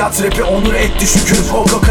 Şeriat rapi onur etti şükür. O kokan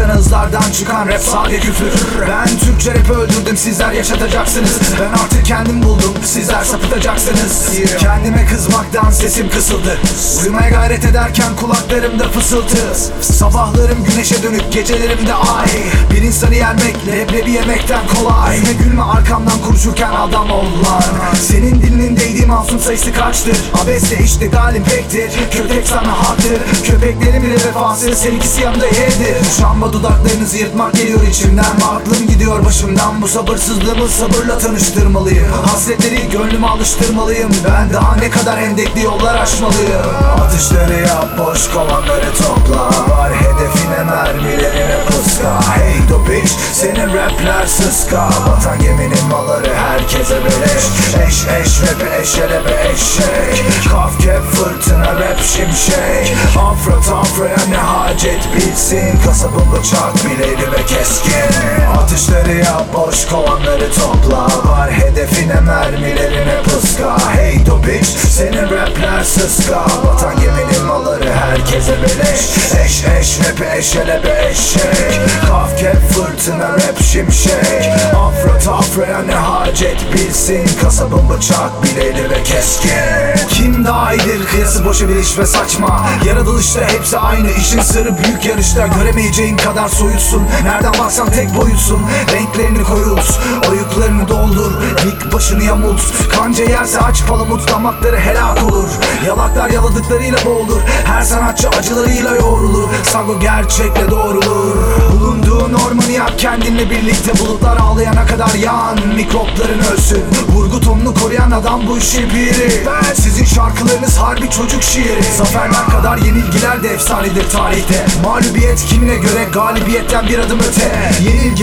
çıkan rap sade küfür. Ben Türkçe rap öldürdüm sizler yaşatacaksınız. Ben artık kendim buldum sizler sapıtacaksınız. Kendime kızmaktan sesim kısıldı. Uyumaya gayret ederken kulaklarımda fısıltı. Sabahlarım güneşe dönük gecelerimde ay. Bir insanı yermek leblebi yemekten kolay. Yüzüme gülme arkamdan konuşurken adam ol lan Senin dilinin değdiği masum sayısı kaçtır? Abesle işte galim pektir. Köpek sana haktır. Köpeklerin bile vefasız Seninkisi yanında yedir Muşamba dudaklarınızı yırtmak geliyor içimden. Aklım gidiyor başımdan. Bu sabırsızlığımı sabırla tanıştırmalıyım. Hasretleri gönlüme alıştırmalıyım. Ben daha ne kadar hendekli yollar aşmalıyım. Atışları yap boş kovanları topla. Var hedefine mermilerine puska Hey do bitch senin rapler sıska. Vatan geminin malları herkese beleş. Eş eş rapi eşelebe eşek Kaf kep fırtına rap şimşek. Afra tafraya ne hacet bilsin Kasabın bıçak bileyli ve keskin Atışları yap boş kovanları topla. Var hedefine mermilerine puska Hey do bitch senin rapler sıska. Vatan geminin malları herkese beleş. Eş eş rapi eşelebe eşek Kaf kep fırtına rap şimşek. Afra tafraya ne hacet bilsin. Kasabın bıçak bileyli ve keskin. Kim daha iyidir kıyası boşa bir iş ve saçma. Yaratılışta hepsi aynı. İşin sırrı büyük yarışta Göremeyeceğin kadar soyutsun. Nereden baksan tek boyutsun. Renklerini koyult Oyuklarını doldur. Dik başını yamult. Kanca yerse aç palamut. Damakları helak olur. Yalaklar yaladıklarıyla boğulur. Her sanatçı acılarıyla yoğrulur. Sago gerçekle doğrulur. Bulunduğun ormanı yak kendinle birlikte. Bulutlar ağlayana kadar yan Mikropların ölsün. Vurgu tonunu koruyan adam bu işi piri Ben sizin şarkılarınız harbi çocuk şiiri. Zaferler kadar yenilgiler de efsanedir tarihte. Mağlubiyet kimine göre galibiyetten bir adım öte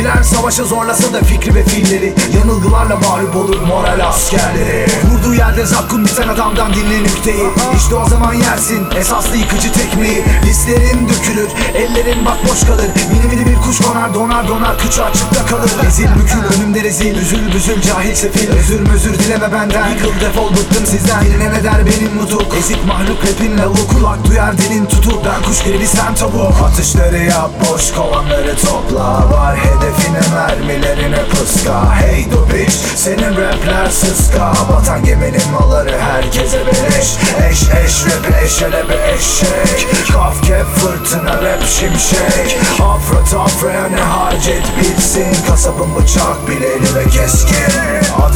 Yenilgiler savaşa zorlasa da fikri ve fiilleri Yanılgılarla mağlup olur moral askerleri. Vurduğu yerde zakkun biten adamdan dinle nükteyi. İşte o zaman yersin esaslı yıkıcı tekmeyi. Dislerin dökülür ellerin bak boş kalır. Mini mini bir kuş konar donar donar kıçı açıkta kalır. Ezil bükül önümde rezil üzül büzül cahil sefil. Özür özür dileme benden. Yıkıl defol bıktım sizden. Birine ne der benim nutuk Ezik mahluk rapin lavuk Kulak duyar dilin tutuk Ben kuş gibi sen tavuk Atışları yap boş kovanları topla. Var hedefine mermilerine puska Hey do bitch senin rapler sıska. Vatan geminin malları herkese beleş. Eş eş rapi eşelebe eşek. Kaf kep fırtına rap şimşek. Afra tafraya ne hacet bilsin Kasabın bıçak bileğli ve keskin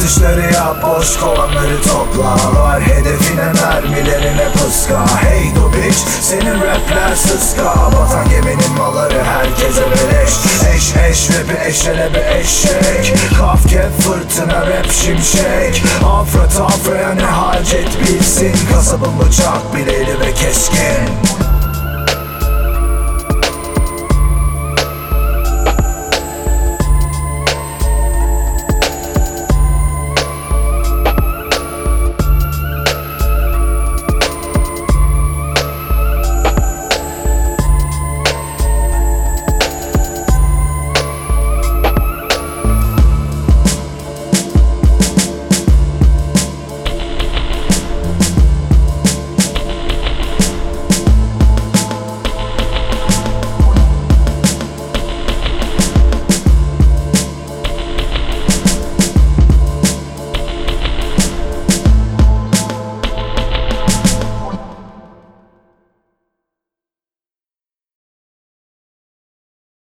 Atışları yap boş kovanları topla. Var hedefine mermilerine puska Hey do bitch senin rapler sıska. Vatan geminin malları herkese beleş. Eş eş rapi eşelebe eşek. Kaf fırtına rap şimşek. Afra tafraya ne hacet bilsin. Kasabın bıçak bileğli ve keskin